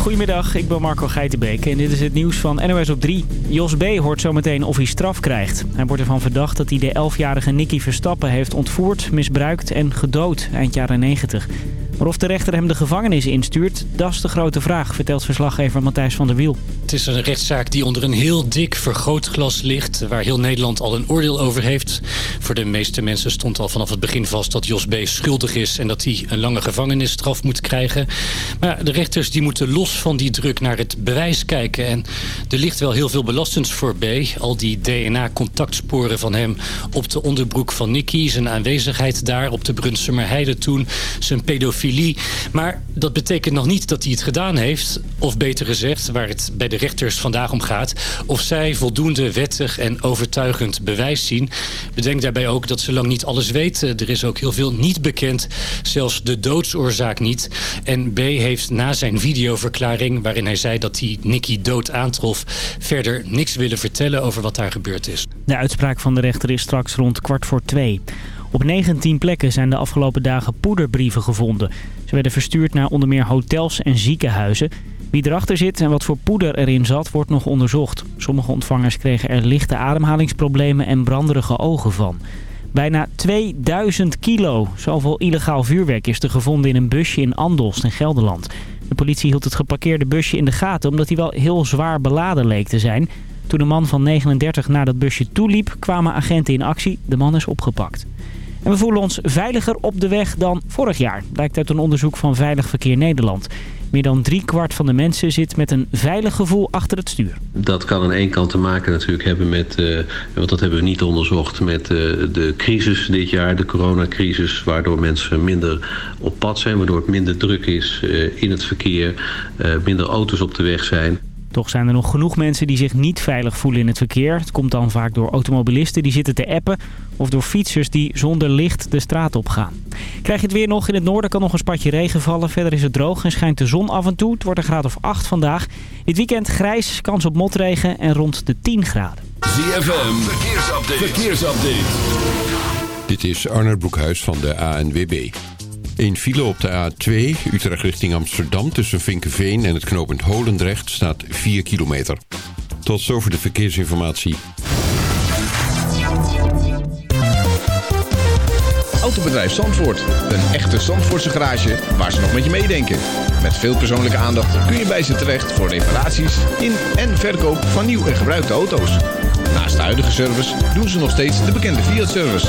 Goedemiddag, ik ben Marco Geitenbeek en dit is het nieuws van NOS op 3. Jos B. hoort zometeen of hij straf krijgt. Hij wordt ervan verdacht dat hij de 11-jarige Nicky Verstappen heeft ontvoerd, misbruikt en gedood eind jaren 90. Maar of de rechter hem de gevangenis instuurt, dat is de grote vraag, vertelt verslaggever Matthijs van der Wiel. Het is een rechtszaak die onder een heel dik vergrootglas ligt... waar heel Nederland al een oordeel over heeft. Voor de meeste mensen stond al vanaf het begin vast dat Jos B. schuldig is... en dat hij een lange gevangenisstraf moet krijgen. Maar de rechters die moeten los van die druk naar het bewijs kijken. En er ligt wel heel veel belastends voor B. Al die DNA-contactsporen van hem op de onderbroek van Nicky... zijn aanwezigheid daar op de Brunsumer Heide toen, zijn pedofilie. Maar dat betekent nog niet dat hij het gedaan heeft. Of beter gezegd, waar het bij de rechters vandaag om gaat... of zij voldoende wettig en overtuigend bewijs zien. Bedenk daarbij ook dat ze lang niet alles weten. Er is ook heel veel niet bekend, zelfs de doodsoorzaak niet. En B heeft na zijn videoverklaring, waarin hij zei dat hij Nicky dood aantrof... verder niks willen vertellen over wat daar gebeurd is. De uitspraak van de rechter is straks rond kwart voor twee. Op 19 plekken zijn de afgelopen dagen poederbrieven gevonden. Ze werden verstuurd naar onder meer hotels en ziekenhuizen. Wie erachter zit en wat voor poeder erin zat, wordt nog onderzocht. Sommige ontvangers kregen er lichte ademhalingsproblemen en branderige ogen van. Bijna 2000 kilo. Zoveel illegaal vuurwerk is er gevonden in een busje in Andelst in Gelderland. De politie hield het geparkeerde busje in de gaten omdat hij wel heel zwaar beladen leek te zijn. Toen de man van 39 naar dat busje toeliep, kwamen agenten in actie. De man is opgepakt. En we voelen ons veiliger op de weg dan vorig jaar, blijkt uit een onderzoek van Veilig Verkeer Nederland. Meer dan driekwart van de mensen zit met een veilig gevoel achter het stuur. Dat kan aan één kant te maken natuurlijk hebben met, uh, want dat hebben we niet onderzocht, met uh, de crisis dit jaar, de coronacrisis, waardoor mensen minder op pad zijn, waardoor het minder druk is uh, in het verkeer, minder auto's op de weg zijn. Toch zijn er nog genoeg mensen die zich niet veilig voelen in het verkeer. Het komt dan vaak door automobilisten die zitten te appen... of door fietsers die zonder licht de straat op gaan. Krijg je het weer nog? In het noorden kan nog een spatje regen vallen. Verder is het droog en schijnt de zon af en toe. Het wordt een graad of 8 vandaag. Dit weekend grijs, kans op motregen en rond de 10 graden. ZFM, verkeersupdate. verkeersupdate. Dit is Arnold Broekhuis van de ANWB. Een file op de A2, Utrecht richting Amsterdam... tussen Vinkenveen en het knooppunt Holendrecht staat 4 kilometer. Tot zover de verkeersinformatie. Autobedrijf Zandvoort. Een echte Zandvoortse garage waar ze nog met je meedenken. Met veel persoonlijke aandacht kun je bij ze terecht... voor reparaties in en verkoop van nieuw en gebruikte auto's. Naast de huidige service doen ze nog steeds de bekende Fiat-service...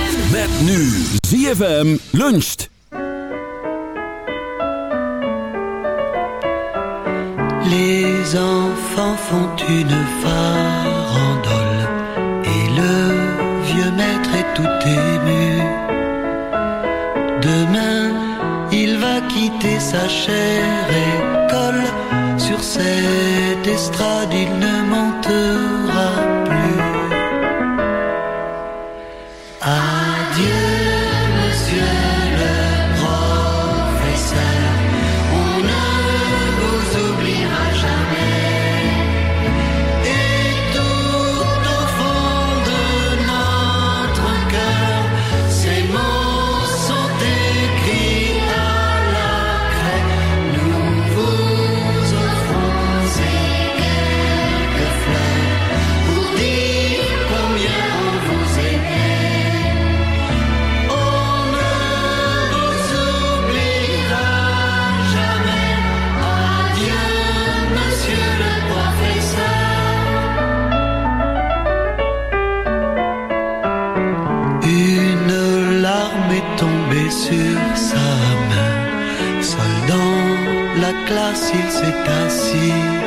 Met nu ZFM luncht. Les enfants font une farandole et le vieux maître est tout ému. Demain, il va quitter sa chère école. Sur cette estrade, il ne montera s'il s'est assis.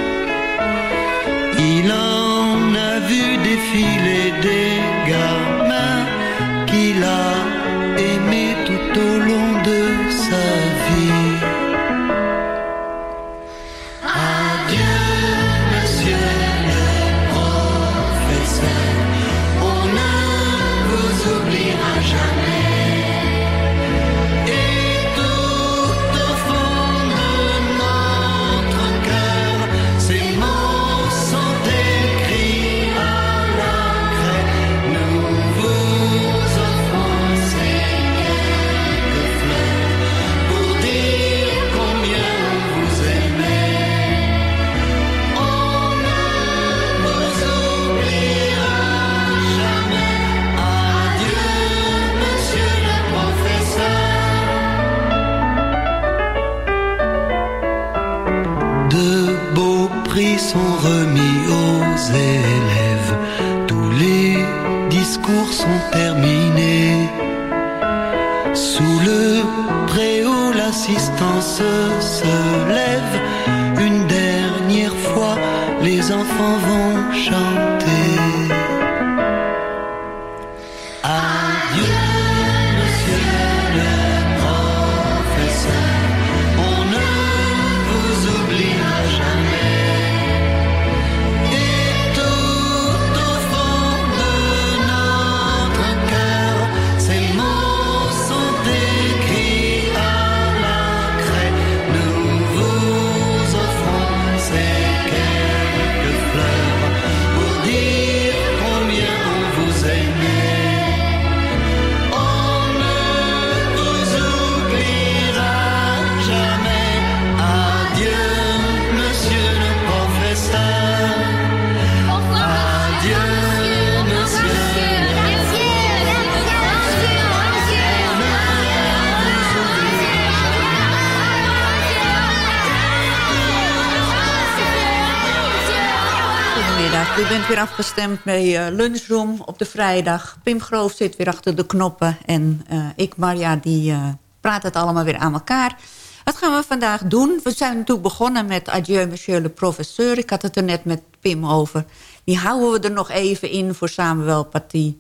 Afgestemd bij eh, Lunchroom op de vrijdag. Pim Groof zit weer achter de knoppen en eh, ik, Marja, die eh, praat het allemaal weer aan elkaar. Wat gaan we vandaag doen? We zijn natuurlijk begonnen met Adieu, monsieur le professeur. Ik had het er net met Pim over. Die houden we er nog even in voor Samuel Paty.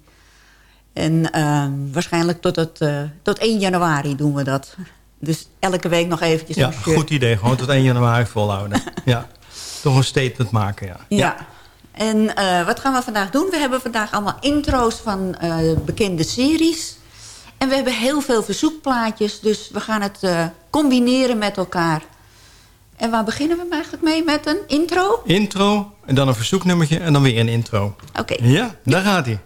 En eh, waarschijnlijk tot, het, eh, tot 1 januari doen we dat. Dus elke week nog eventjes. Ja, monsieur. goed idee. Gewoon tot 1 januari volhouden. ja. Toch een statement maken, ja. Ja. En eh, wat gaan we vandaag doen? We hebben vandaag allemaal intro's van eh, bekende series. En we hebben heel veel verzoekplaatjes. Dus we gaan het eh, combineren met elkaar. En waar beginnen we eigenlijk mee? Met een intro? Intro, en dan een verzoeknummertje en dan weer een intro. Oké. Ja, daar gaat hij.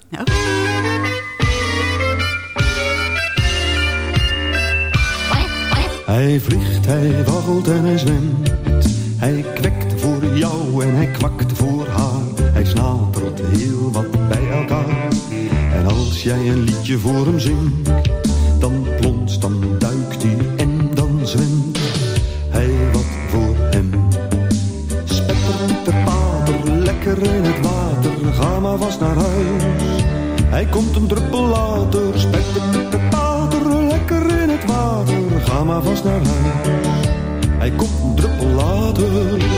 Hij vliegt, hij waggelt en hij zwemt. Hij kwekt voor jou en hij kwakt voor heel wat bij elkaar. En als jij een liedje voor hem zingt, dan plonst, dan duikt hij en dan zwemt hij wat voor hem. Spetter, de pater, lekker in het water, ga maar vast naar huis. Hij komt een druppel later, spetter, de pater, lekker in het water, ga maar vast naar huis. Hij komt een druppel later.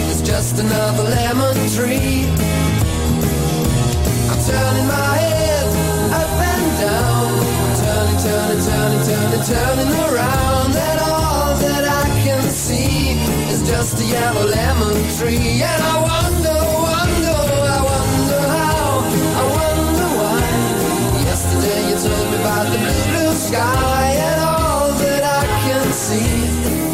just another lemon tree. I'm turning my head up and down, turning, turning, turning, turning, turning around, and all that I can see is just a yellow lemon tree. And I wonder, wonder, I wonder how, I wonder why. Yesterday you told me about the blue, blue sky and all that I can see.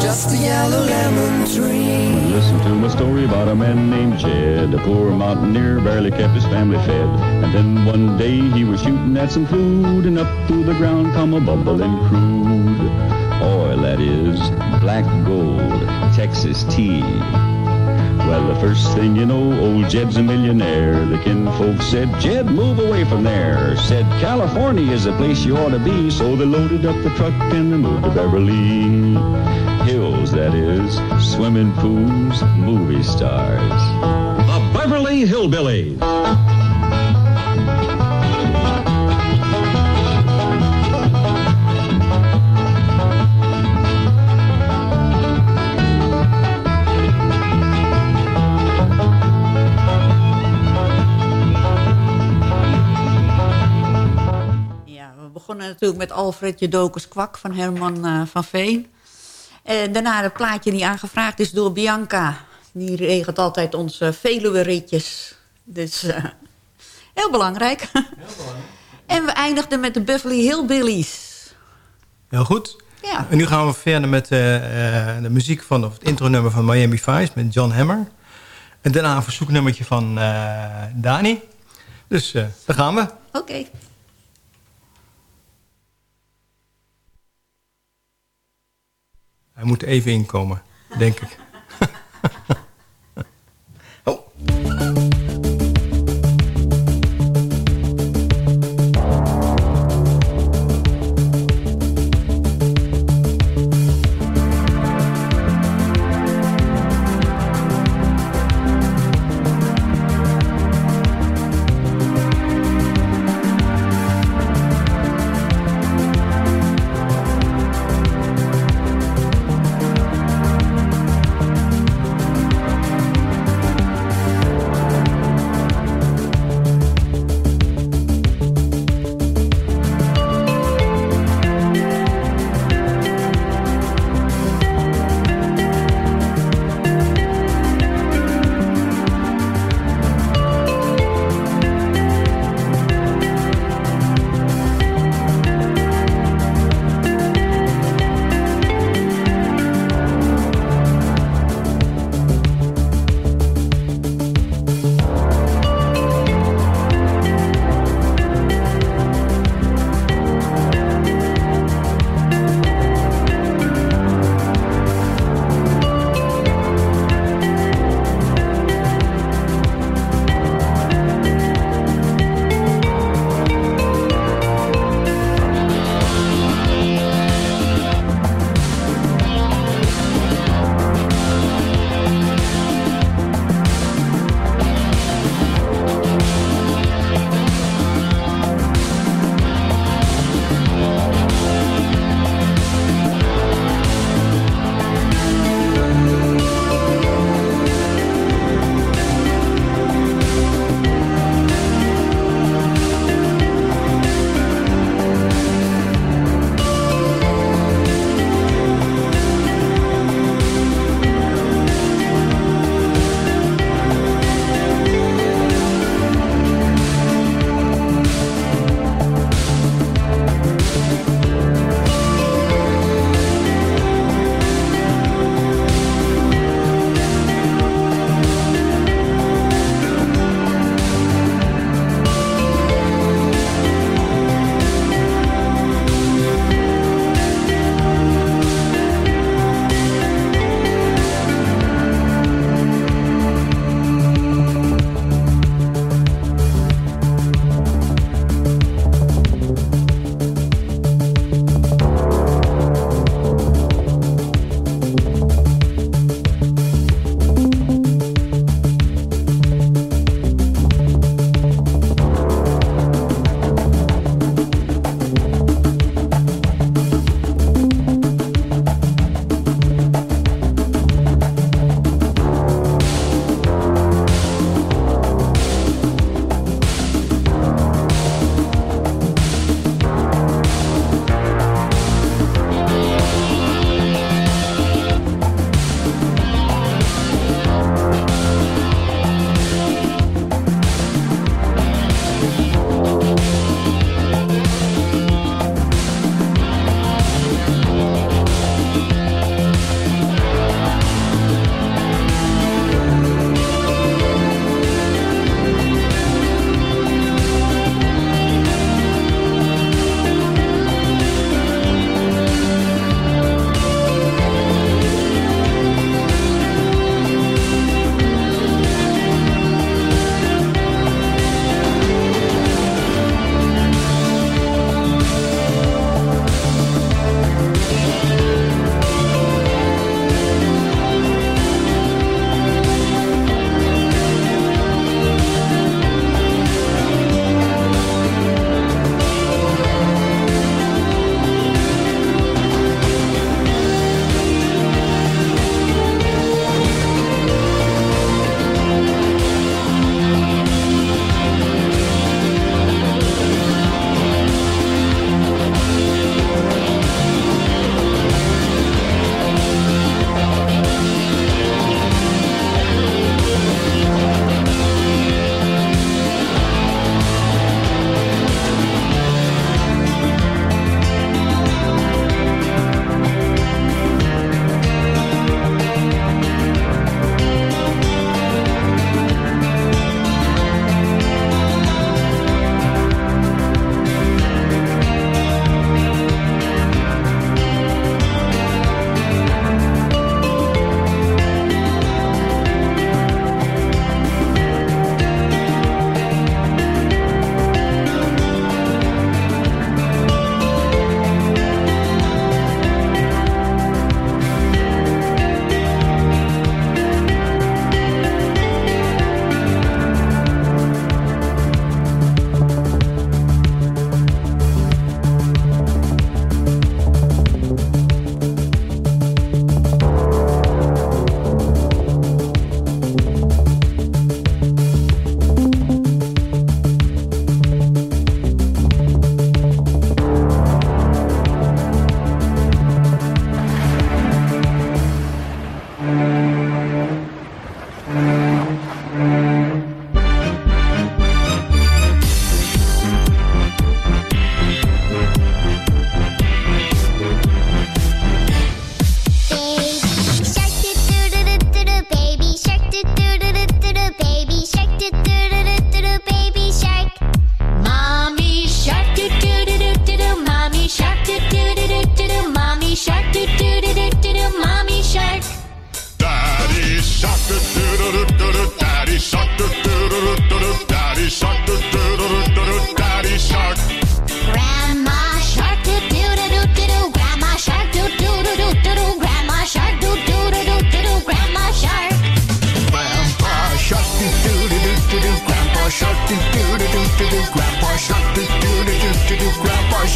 Just a yellow lemon tree. Listen to my story about a man named Jed, a poor mountaineer, barely kept his family fed. And then one day he was shooting at some food, and up through the ground come a bubbling crude. Oil, that is, black gold, Texas tea. Well, the first thing you know, old Jed's a millionaire. The kinfolk said, Jed, move away from there. Said, California is the place you ought to be. So they loaded up the truck and they moved to Beverly Hills, that is, swimming pools, movie stars. The Beverly Hillbillies. Begonnen natuurlijk met Alfred Jodokus Kwak van Herman eh, van Veen. En daarna het plaatje die aangevraagd is door Bianca. Die regelt altijd onze Veluwe-ritjes. Dus eh, heel belangrijk. en we eindigden met de Beverly Hillbillies. Heel goed. Ja. En nu gaan we verder met eh, eh, de muziek van of het intronummer van Miami Vice met John Hammer. En daarna een verzoeknummertje van eh, Dani. Dus eh, daar gaan we. Oké. Hij moet even inkomen, denk ik.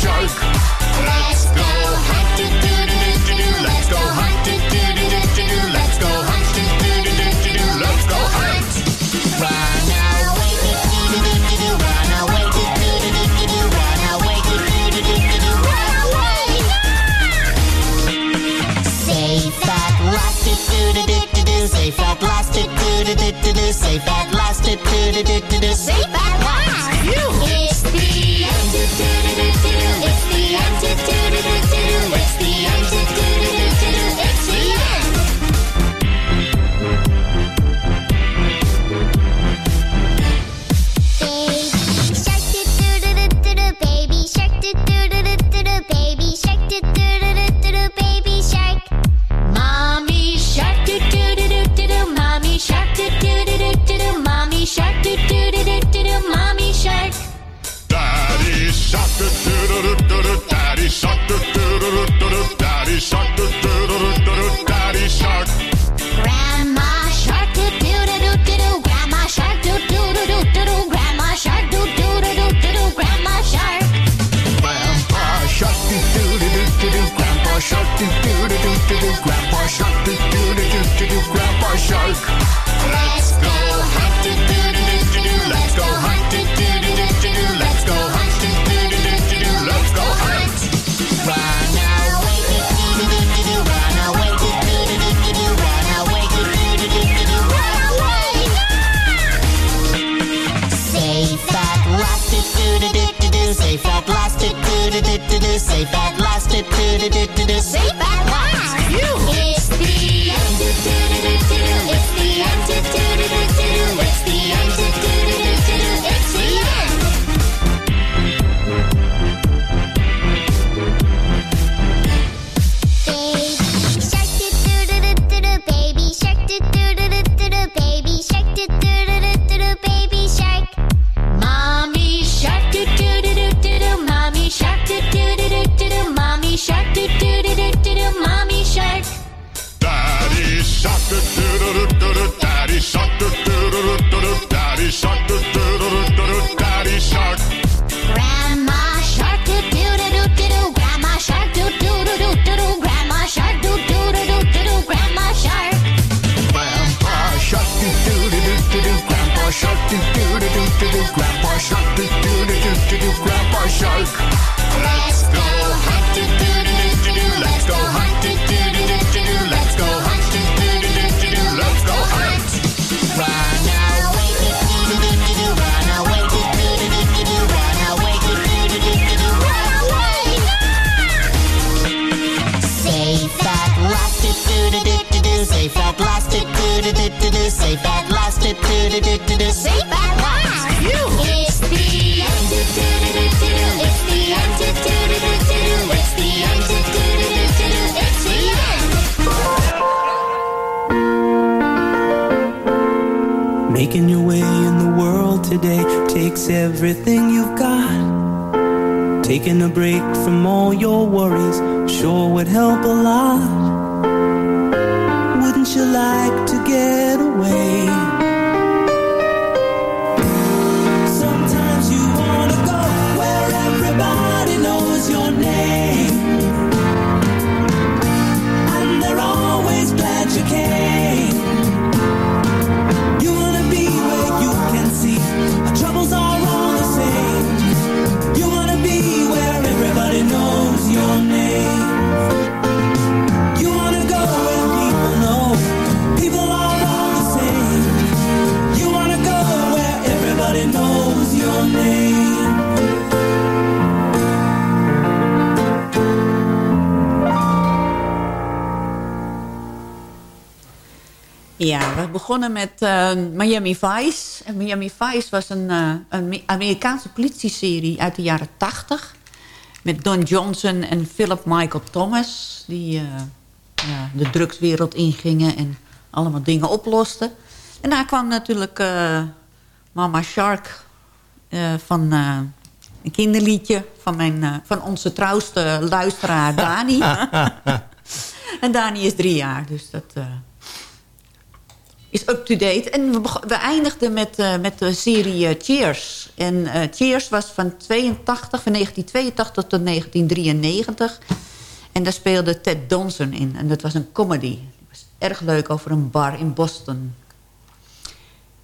shark. Let's go hunting, do do do do do. Let's go hunting, do do do do do. Let's go hunting, do do do do do. Let's go hunt. Run away, do do do do do. Run away, do do do do do. Run away, do do do do do. Run away. Safe at last, do do do do do. Safe at last, do do do do do. Safe at last, do do do do do. Safe at last. safe at last. Safe shark. Let's go hunting. Let's go hunting. Let's go hunting. Let's go hunt. Run away. Run away. Run away. Run away. Safe at last. Safe at last. Safe at last. Safe at last. making your way in the world today takes everything you've got. Taking a break from all your worries sure would help a lot. Wouldn't you like to get away? begonnen met eh, Miami Vice. En Miami Vice was een, uh, een Amerikaanse politieserie uit de jaren 80. Met Don Johnson en Philip Michael Thomas. Die eh, ja, de drugswereld ingingen en allemaal dingen oplosten. En daar kwam natuurlijk Mama Shark van een kinderliedje van, mijn, van onze trouwste luisteraar Dani. en Dani is drie jaar, dus dat is up-to-date. En we, eindigden met, eh, met de serie eh, Cheers. En eh, Cheers was van, 82, van 1982 tot 1993. En daar speelde Ted Danson in. En dat was een comedy. Het was erg leuk over een bar in Boston.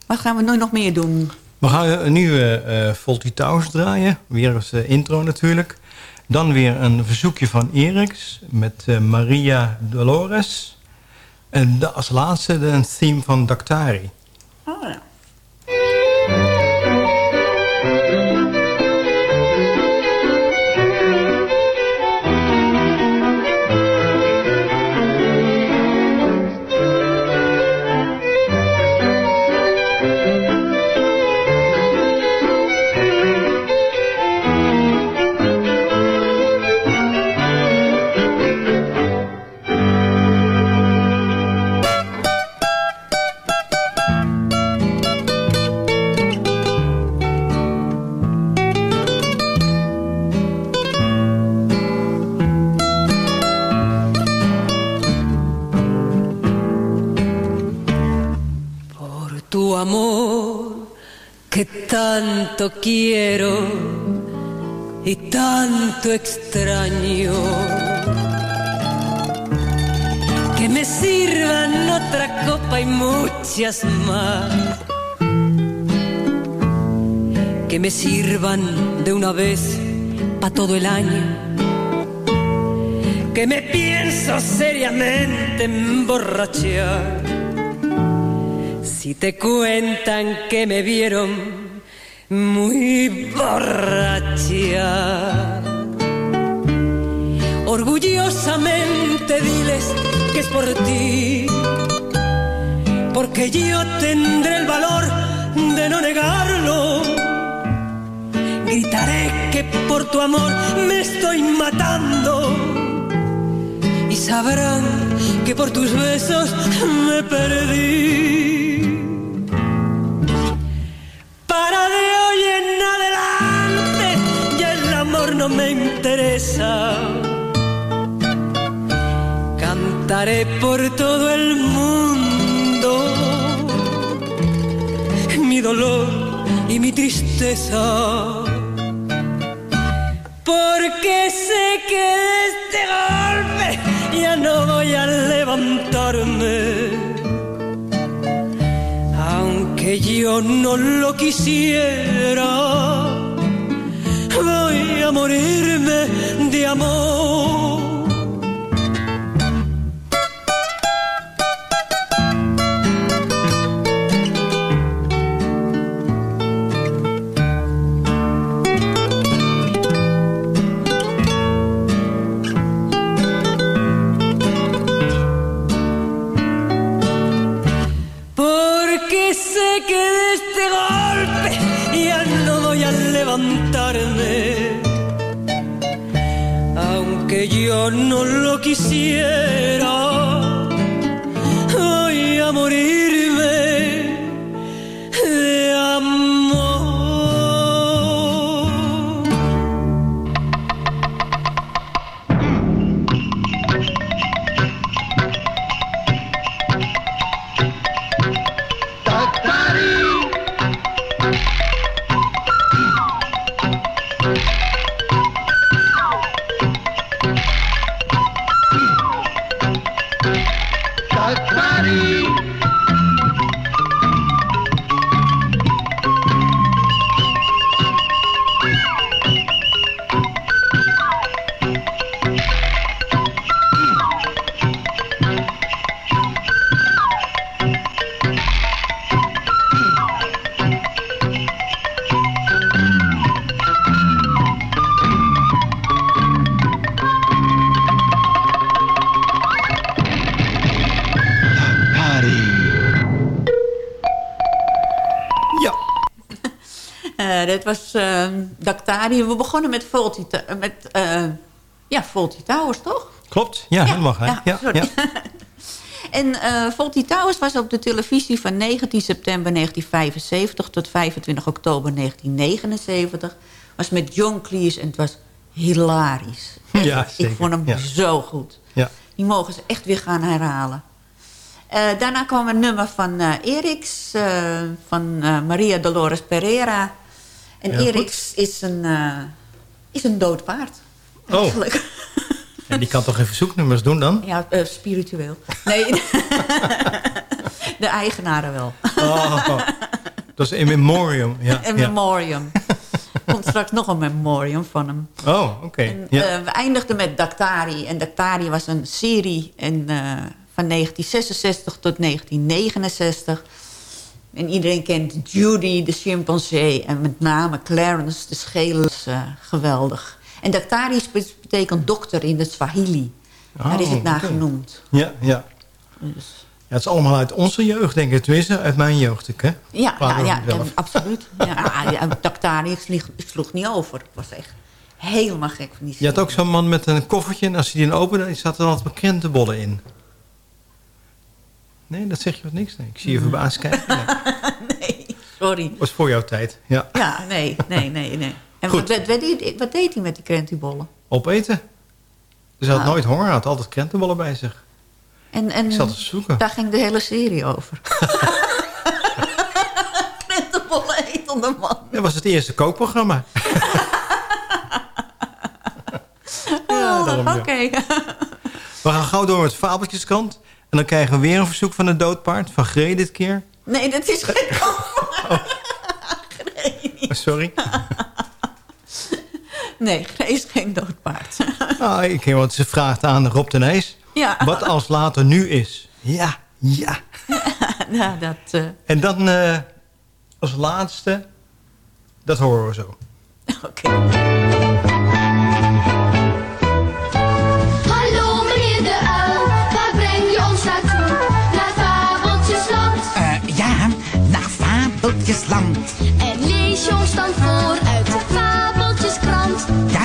Wat gaan we nu nog meer doen? We gaan een nieuwe eh Faulty Towers draaien. Weer als intro natuurlijk. Dan weer een verzoekje van Eriks met Maria Dolores. En als laatste een theme van Daktari. Oh, ja. Tanto quiero y tanto extraño. Que me sirvan otra copa y muchas más. Que me sirvan de una vez para todo el año. Que me pienso seriamente emborrachar. Si te cuentan que me vieron muy borracha, orgullosamente diles que es por ti, porque yo tendré el valor de no negarlo. Gritaré que por tu amor me estoy matando y sabrán que por tus besos me perdí. No me interesa. Cantaré por todo el mundo mi dolor y mi tristeza. Porque sé que de este golpe ya no voy a levantarme. Aunque yo no lo quisiera, morirme de amor. No lo quisiera, We begonnen met Faulty, Ta- met, eh, ja, Faulty Towers, toch? Klopt, ja, helemaal gelijk. ja, Ja, sorry. ja. En eh Faulty Towers was op de televisie van 19 september 1975 tot 25 oktober 1979. Was met John Cleese en het was hilarisch. Ja, Ik vond hem Ja. zo goed. Ja. Die mogen ze echt weer gaan herhalen. Eh, daarna kwam een nummer van eh Eriks, eh, van eh, Maria Dolores Pereira. En goed. Eriks is een, eh, is een dood paard. Oh. Eigenlijk. En die kan toch even zoeknummers doen dan? Ja, eh, spiritueel. Nee, de eigenaren wel. Oh, dat is in memoriam. Ja, een ja. memoriam. Er komt straks nog een memoriam van hem. Oh, oké. Ja. eh, we eindigden met Daktari. En Daktari was een serie eh, van 1966 tot 1969. En iedereen kent Judy, de chimpansee. En met name Clarence, de schedel. is eh, geweldig. En Daktari spe- betekent dokter in het Swahili. Daar is het naar Oh, oké. genoemd. Ja, ja. Dus- Ja, het is allemaal uit onze jeugd, denk ik. Tenminste, uit mijn jeugd, ik, hè? Ja, ja, absoluut. Ja, ja, Daktari, ik sloeg, niet over. Ik was echt helemaal gek van die Je had ook zo'n man met een koffertje... en als hij die opende, zaten er altijd krentenbollen in. Nee, dat zeg je wat niks. Nee, ik zie je verbaasd kijken. Ja. Sorry. was voor jouw tijd. Ja. Ja, nee, nee, nee, nee. En Goed. wat, wat, deed, wat deed hij met die krentenbollen? Opeten. Dus hij had Ah. nooit honger, hij had altijd krentenbollen bij zich. En, en Ik zat te zoeken. daar ging de hele serie over. krentenbollen etende man. Dat was het eerste kookprogramma. Oh, daarom, ja. Oké. We gaan gauw door met Fabeltjeskant. En dan krijgen we weer een verzoek van een doodpaard. Van Gree dit keer. Nee, dat is geen Oh, sorry. Nee, Gree is geen doodpaard. Ah, ik want ze vraagt aan Rob de Nijs. Ja. Wat als later nu is? Ja, ja. ja, dat... eh, En dan eh, als laatste, dat horen we zo. Hallo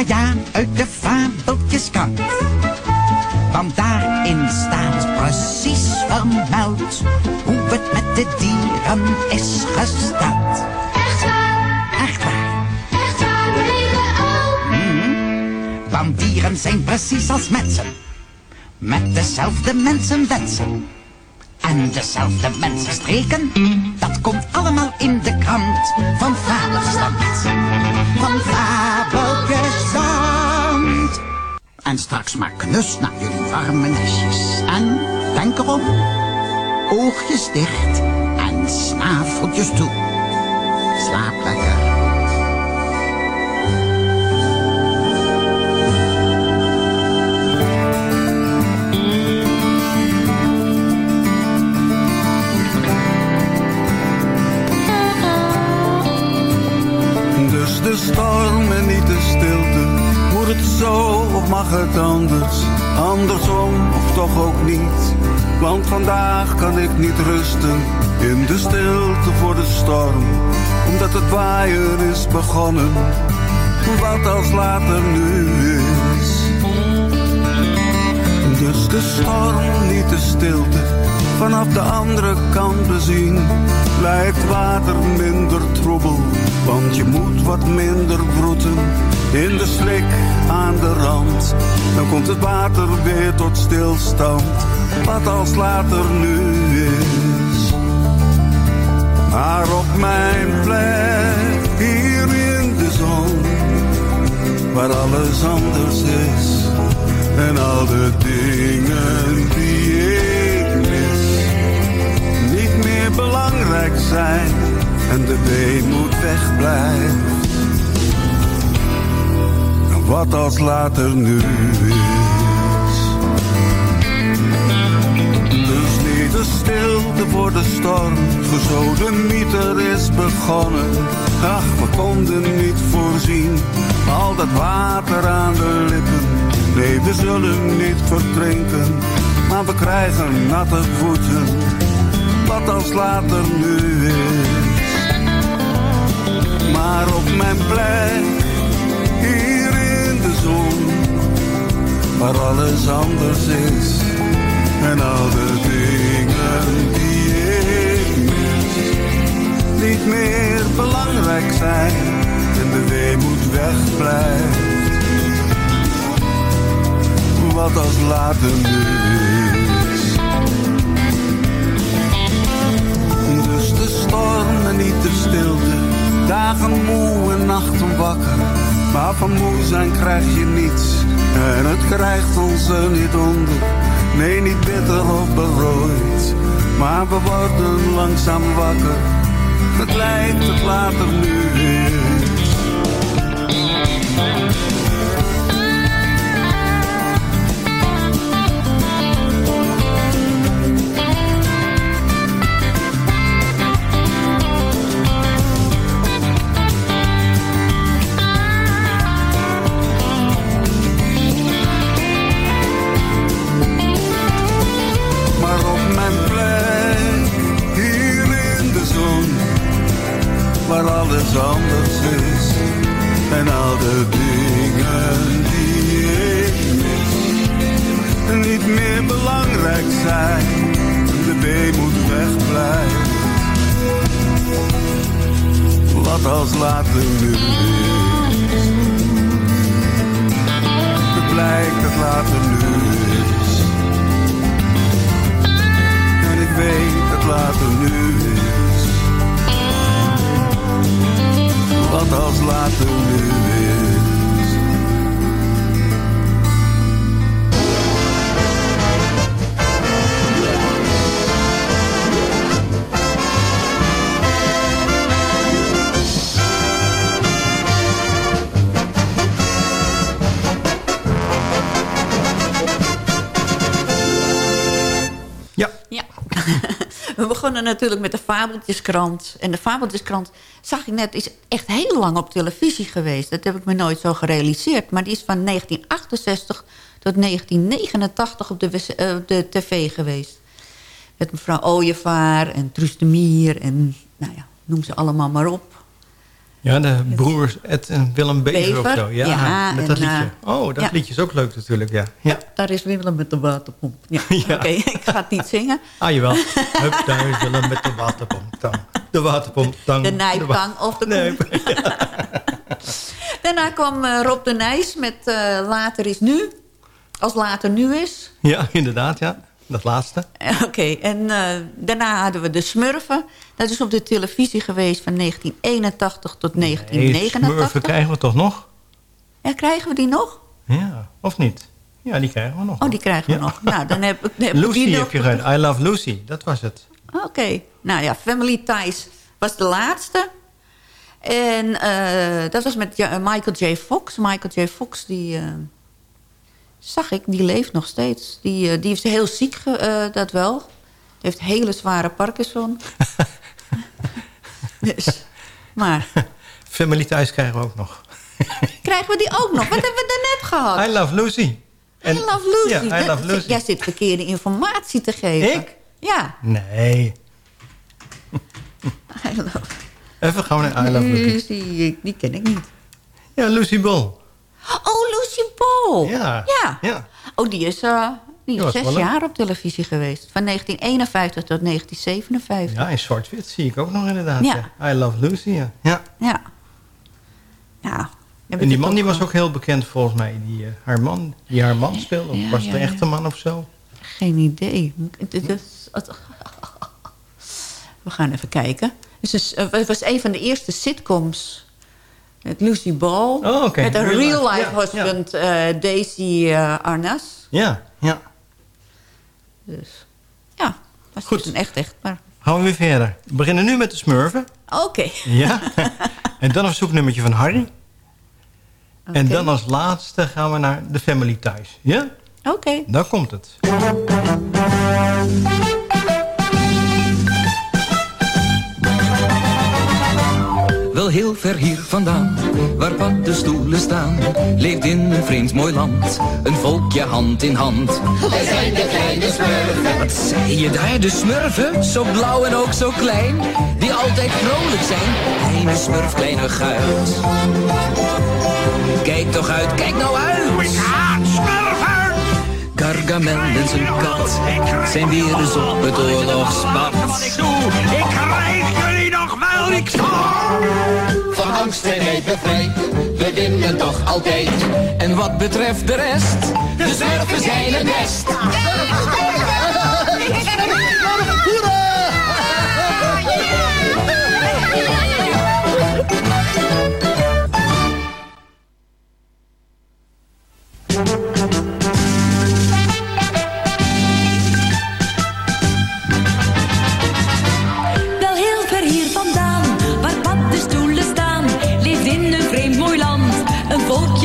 Ja, uit de Fabeltjeskrant. Want daarin staat precies vermeld hoe het met de dieren is gesteld. Echt waar, Echt waar. echt waar uil. Mhm. Want dieren zijn precies als mensen. Met dezelfde mensenwensen. En dezelfde mensenstreken. Dat komt allemaal in de krant van Fabeltjesland. En straks maar knus naar jullie warme nestjes. En denk erom. Oogjes dicht en snaveltjes toe. Slaap lekker. Vandaag kan ik niet rusten in de stilte voor de storm. Omdat het waaien is begonnen. Wat als later nu is. Dus de storm, niet de stilte. Vanaf de andere kant bezien lijkt water minder troebel. Want je moet wat minder broeten in de slik aan de rand. Dan komt het water weer tot stilstand. Wat als later nu is. Maar op mijn plek hier in de zon, waar alles anders is. En al de dingen die ik mis, niet meer belangrijk zijn. En de weemoed wegblijft. En wat als later nu is. Voor de storm, zo de mieter is begonnen. Ach, we konden niet voorzien, al dat water aan de lippen. Nee, we zullen niet verdrinken, maar we krijgen natte voeten. Wat als later nu is. Maar op mijn plek, hier in de zon, waar alles anders is. En al de dingen die niet meer belangrijk zijn en de weemoed wegblijft. Wat als later nu is. Dus de storm en niet de stilte, dagen moe en nachten wakker. Maar van moe zijn krijg je niets en het krijgt ons er niet onder. Nee, niet bitter of berooid, maar we worden langzaam wakker het lijkt het later nu weer. We begonnen natuurlijk met de Fabeltjeskrant. En de Fabeltjeskrant zag ik net, is echt heel lang op televisie geweest. Dat heb ik me nooit zo gerealiseerd. Maar die is van 1968 tot 1989 op de, eh, de tv geweest. Met mevrouw Ooyevaar en Truus en nou ja, noem ze allemaal maar op. Ja, de broers Ed en Willem Bever, of zo. Ja, ja, met dat en, liedje. eh, oh, dat ja. liedje is ook leuk natuurlijk, ja. ja. Daar is Willem met de waterpomp. Ja, oké, ik ga het niet zingen. Ah, jawel. Hup, daar is Willem met de waterpomp. Tang. De waterpomp. Tang. De nijptang of de koe. Daarna kwam eh, Rob de Nijs met eh, Later is Nu. Als later nu is. Ja, inderdaad, ja. Dat laatste. Eh, Oké, en eh, daarna hadden we de Smurfen. Dat is op de televisie geweest van 1981 tot Hey, 1989. Smurfen krijgen we toch nog? Ja, krijgen we die nog? Ja, of niet? Ja, die krijgen we nog. Oh, die krijgen we nog. Nou, dan heb ik, heb Lucy die heb je gehad. I Love Lucy, dat was het. Oké, nou ja, Family Ties was de laatste. En eh, dat was met Michael J. Fox. Michael J. Fox, die zag ik, die leeft nog steeds. Die, eh, die is heel ziek, eh, dat wel. Heeft hele zware Parkinson. dus, maar Family Ties krijgen we ook nog. krijgen we die ook nog? Wat hebben we daarnet gehad? I Love Lucy. En- I Love Lucy. Ja, I Love Lucy. Jij zit verkeerde informatie te geven. Ik? Ja. Nee. I love Even gaan we naar I Love Lucy. Lucy. Die ken ik niet. Ja, Lucy Ball. Oh, Lucy Ball. Ja. Ja. Ja. Oh, die is, eh, die is zes jaar op televisie geweest. Van 1951 tot 1957. Ja, in zwart-wit zie ik ook nog inderdaad. Ja. I Love Lucy, ja. ja. Ja. En die man die was ook heel bekend volgens mij. Die, eh, haar man, die haar man speelde. Of was het een echte man of zo? Geen idee. We gaan even kijken. Dus eh, het was een van de eerste sitcoms. Met Lucy Ball. Oh. Met een Real real life. life Ja, husband, eh, Daisy Arnaz. Ja, ja. Dus ja, was Goed. een echt echt. Maar Gaan we weer verder. We beginnen nu met de smurfen. oké. Ja. en dan een zoeknummertje van Harry. En dan als laatste gaan we naar de Family Ties. Ja? Oké. Daar komt het. Heel ver hier vandaan, waar paddenstoelen staan, leeft in een vreemd mooi land, een volkje hand in hand. Wij zijn de kleine smurfen. Wat zei je daar, de smurfen? Zo blauw en ook zo klein, die altijd vrolijk zijn. Kleine smurf, kleine guit. Kijk toch uit, kijk nou uit! Gargamel en zijn kat zijn weer eens op het oorlogspad. Ik niks Van angst wij bevrijd. We winnen toch altijd. En wat betreft de rest, De smurfen zijn het best.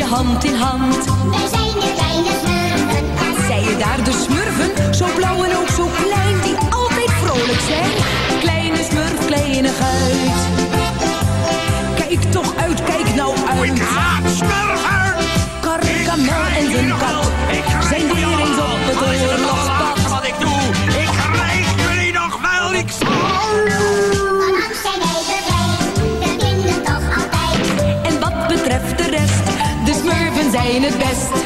hand in hand. best.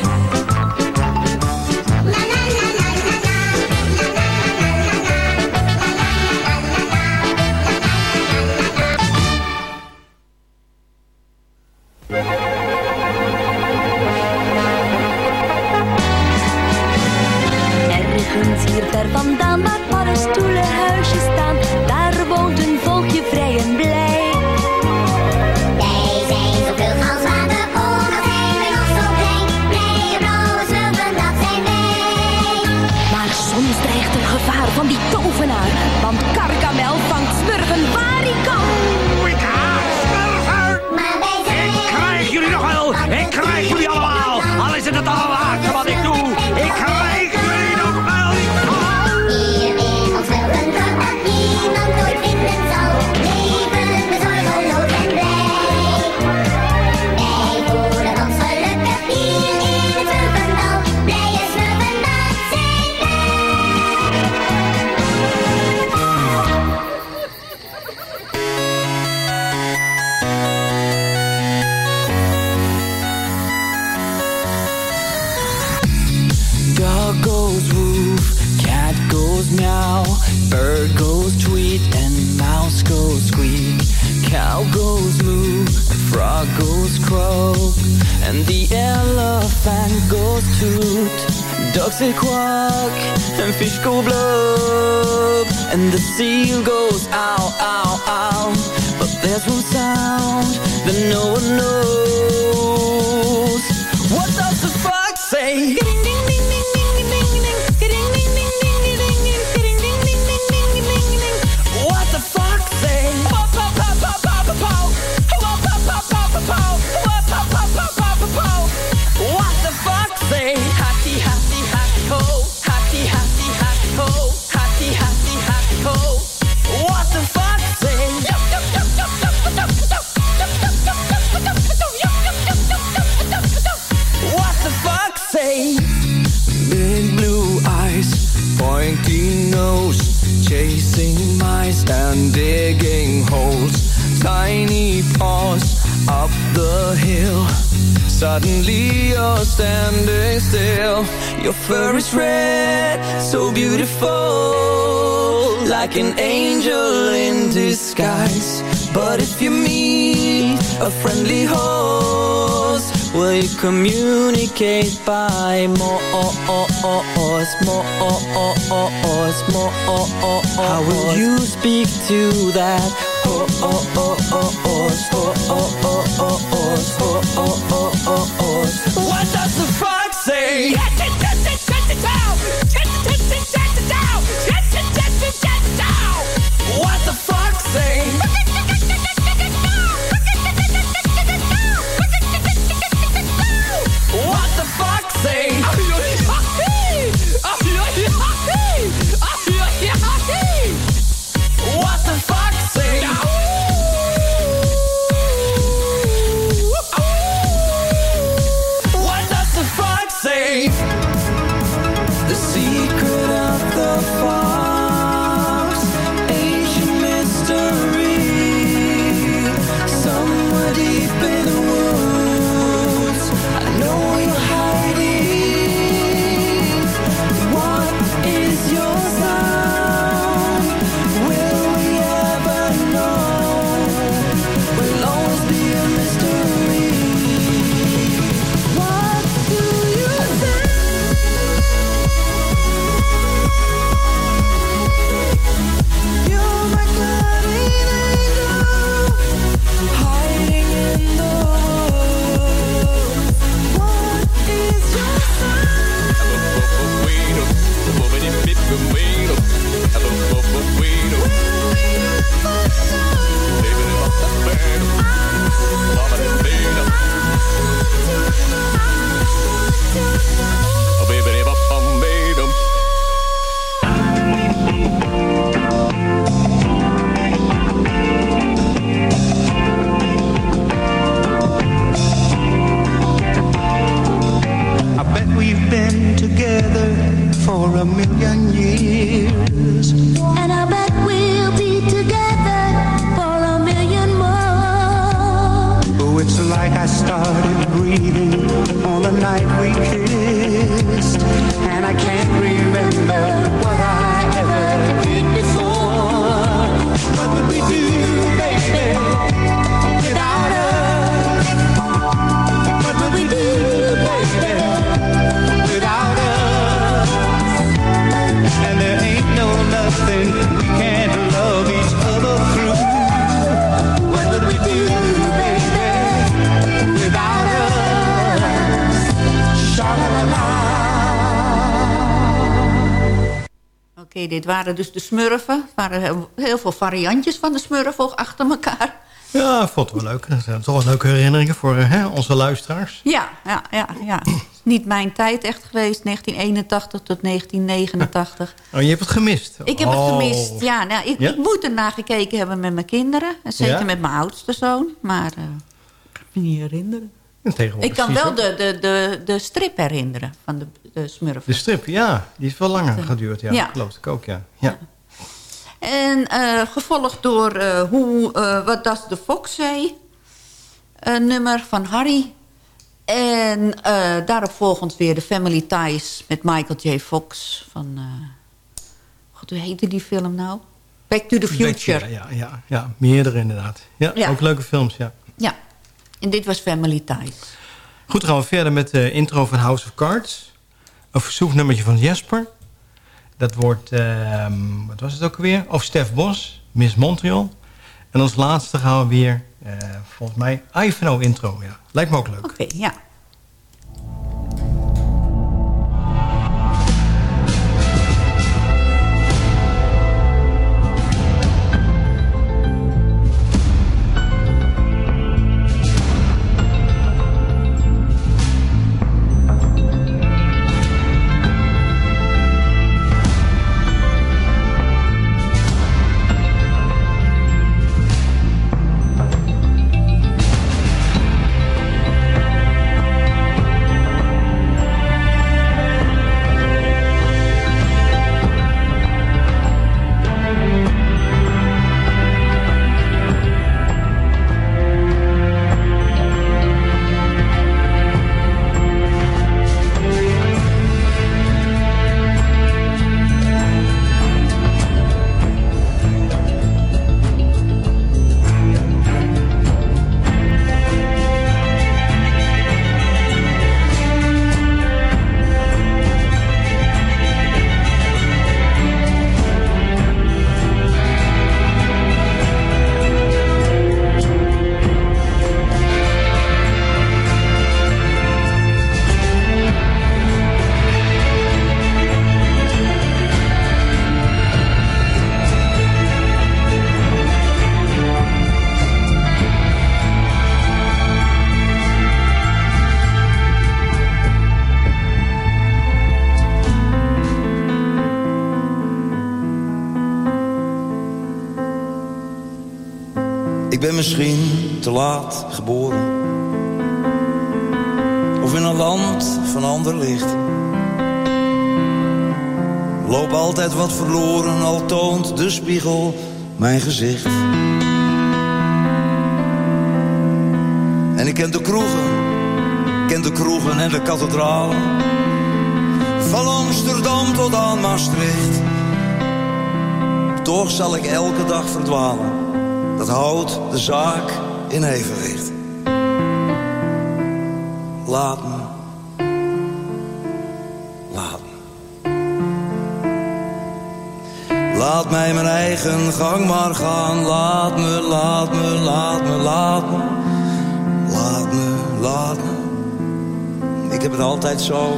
croak and the elephant goes toot. Ducks they quack and fish go blub and the seal goes ow, ow, ow. But there's one sound that no one knows. What does the fox say? Suddenly you're standing still Your fur is red, so beautiful Like an angel in disguise But if you meet a friendly horse Will you communicate by more? More? More? How will you speak to that? Oh oh oh oh oh oh oh oh oh oh oh oh oh, oh. What does the fox say? Dit waren dus de smurfen. Er waren heel, heel veel variantjes van de smurfen achter elkaar. Ja, ik vond het wel leuk. Dat zijn toch wel leuke herinneringen voor eh, hè, onze luisteraars. Ja, ja, ja, ja. Niet mijn tijd echt geweest, 1981 tot 1989. Oh, je hebt het gemist? Ik heb het Oh. gemist, ja. Nou, ik, Ja? ik moet ernaar gekeken hebben met mijn kinderen. En zeker Ja? met mijn oudste zoon. Maar eh, ik kan me niet herinneren. Ik kan wel de, de, de, de strip herinneren van de, de smurfen. De strip, ja. Die is wel langer geduurd. Ja, Ja. geloof ik ook, ja. ja. En eh, gevolgd door eh, hoe, eh, wat Das de Fox zei. Een nummer van Harry. En daarop volgend weer de Family Ties met Michael J. Fox. Van, God, hoe heette die film nou? Back to the Future. Ja, ja, ja, meerdere inderdaad. Ja, Ja. ook leuke films, ja. Ja, en dit was Family Ties. Goed, dan gaan we verder met de intro van House of Cards. Een verzoeknummertje van Jesper. Dat wordt, ehm, wat was het ook alweer? Of Stef Bos, Miss Montreal. En als laatste gaan we weer, eh, volgens mij, Ivanhoe intro. Ja. Lijkt me ook leuk. Oké, ja. Misschien te laat geboren. Of in een land van ander licht. Loop altijd wat verloren, al toont de spiegel mijn gezicht. En ik ken de kroegen, ken de kroegen en de kathedralen. Van Amsterdam tot aan Maastricht. Toch zal ik elke dag verdwalen. Dat houdt de zaak in evenwicht. Laat me. Laat me. Laat mij mijn eigen gang maar gaan. Laat me, laat me, laat me, laat me. Laat me, laat me. Ik heb het altijd zo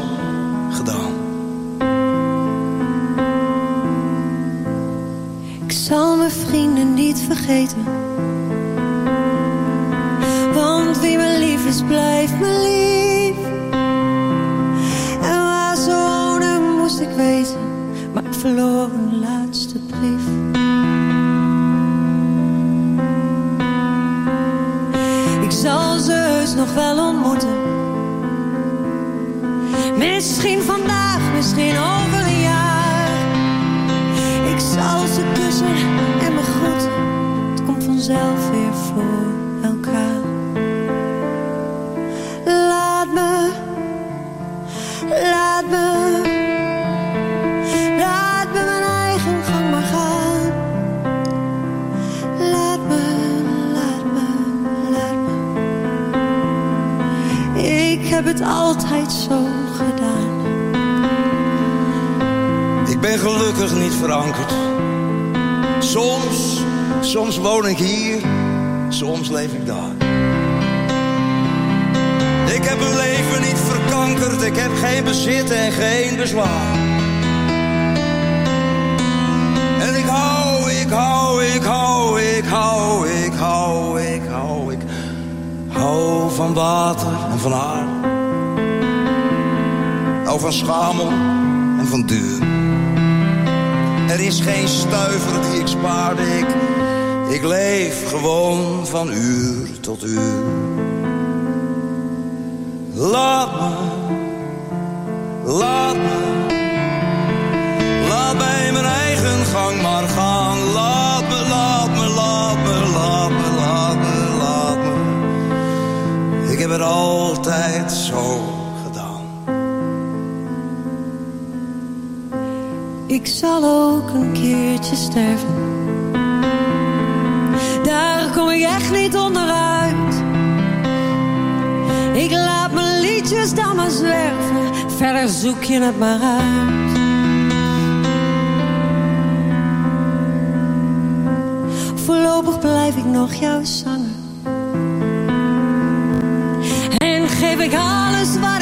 vergeten. Want wie me lief is, blijft me lief. En waar ze wonen moest ik weten. Maar ik verloor een laatste brief. Ik zal ze heus nog wel ontmoeten. Misschien vandaag, misschien over een jaar. Altijd zo gedaan. Ik ben gelukkig niet verankerd. Soms, soms woon ik hier, soms leef ik daar. Ik heb mijn leven niet verkankerd, ik heb geen bezit en geen bezwaar. En ik hou, ik hou, ik hou, ik hou, ik hou, ik hou, ik hou van water en van aarde. Van schamel en van duur. Er is geen stuiver die ik spaarde, ik, ik leef gewoon van uur tot uur. Laat me, laat me, laat mij mijn eigen gang maar gaan. Laat me, laat me, laat me, laat me, laat me, laat me. Ik heb het altijd zo Ik zal ook een keertje sterven. Daar kom ik echt niet onderuit. Ik laat mijn liedjes dan maar zwerven. Verder zoek je het maar uit. Voorlopig blijf ik nog jouw zanger. En geef ik alles wat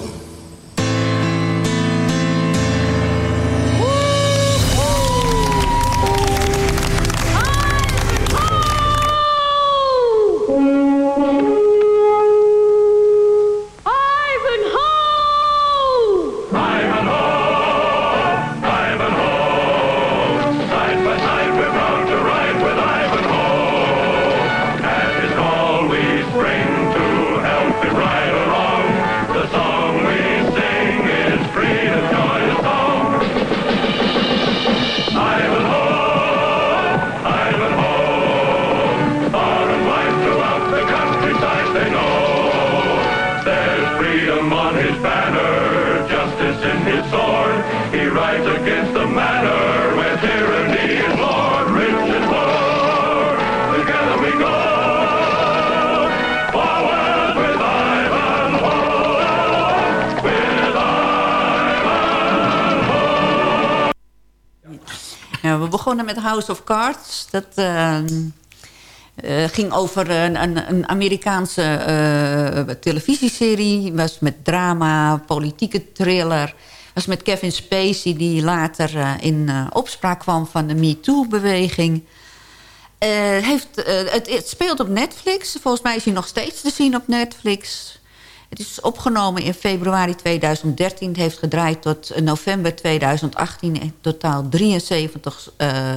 House of Cards. Dat eh, eh, ging over een, een, een Amerikaanse eh, televisieserie. Was met drama, politieke thriller. Was met Kevin Spacey die later eh, in opspraak kwam van de MeToo-beweging. Eh, heeft, eh, het, speelt op Netflix. Volgens mij is hij nog steeds te zien op Netflix. Het is opgenomen in februari 2013. Het heeft gedraaid tot november 2018. In totaal 73 eh,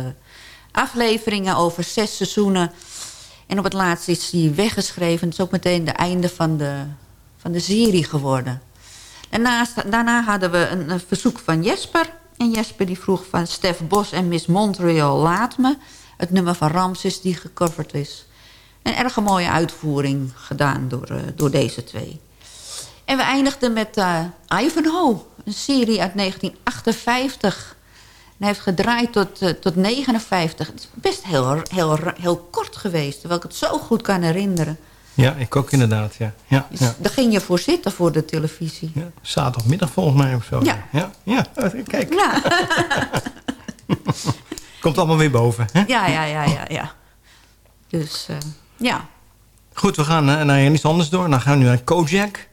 afleveringen over zes seizoenen. En op het laatst is hij weggeschreven. Het is ook meteen het einde van de, van de serie geworden. Daarnaast, daarna hadden we een, een verzoek van Jesper. En Jesper die vroeg van Stef Bos en Miss Montreal Laat Me. Het nummer van Ramses die gecoverd is. Een erg mooie uitvoering gedaan door, eh, door deze twee. En we eindigden met eh, Ivanhoe. Een serie uit 1958. En hij heeft gedraaid tot, eh, tot 59. Het is best heel, heel, heel kort geweest. Terwijl ik het zo goed kan herinneren. Ja, ik ook inderdaad, ja. ja, Dus ja. Daar ging je voor zitten voor de televisie. ja. Zaterdagmiddag volgens mij of zo. Ja. ja, ja. Kijk, Ja, komt allemaal weer boven. Hè? ja, ja, ja, ja. ja. Dus eh, ja. Goed, we gaan eh, naar iets anders door. Dan gaan we nu naar Kojak.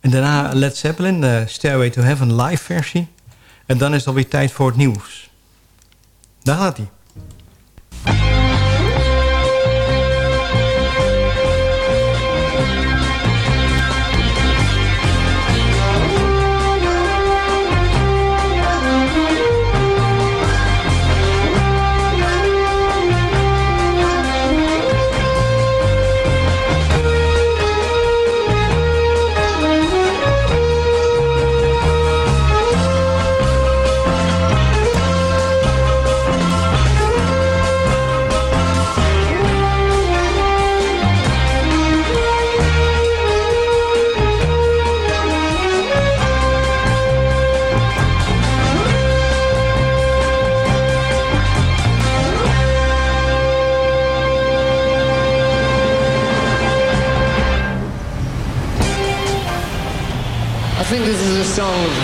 En daarna Led Zeppelin, de Stairway to Heaven live versie. En dan is het alweer tijd voor het nieuws. Daar gaat hij. So.